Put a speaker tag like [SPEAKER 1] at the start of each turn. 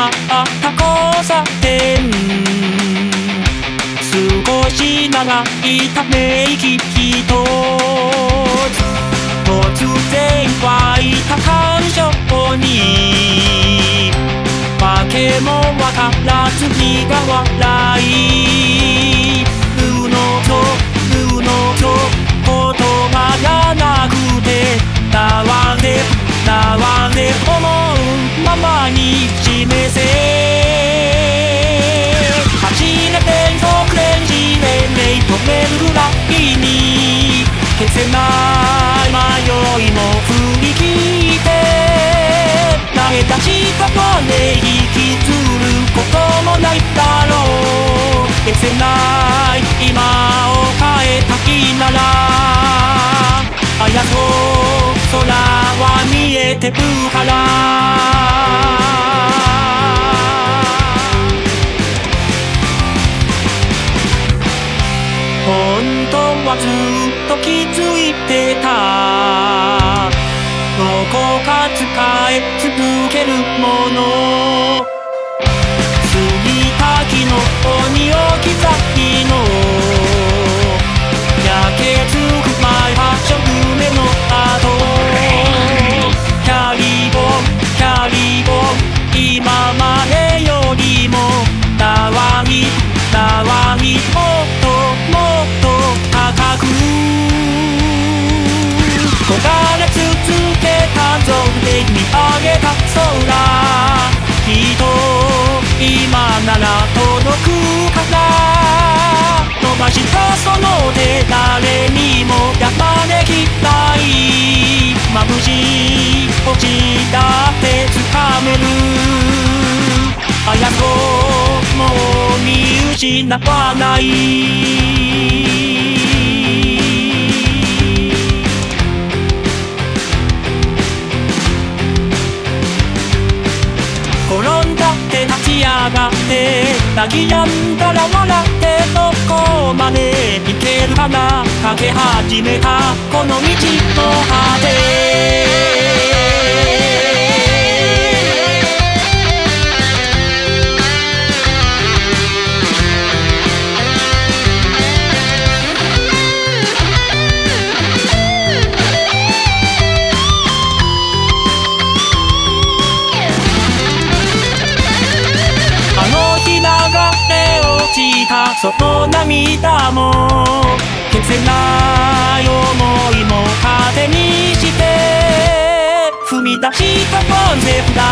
[SPEAKER 1] まった交差点少し長いため息ひと。つ突然湧いた感情に。訳もわからず苦笑い。消せない迷いも振り切って投げ出したとね引きずることもないだろう。消せない今を変えたいならあやそう空は見えてるから当はずっと気づいてた。どこか使え続けるもの。過ぎた昨日に置き失わない。転んだって立ち上がって泣き止んだら笑ってどこまで行けるかな。かけ始めたこの道の果て。その涙も消せない想いも糧にして踏み出したポンゼフだ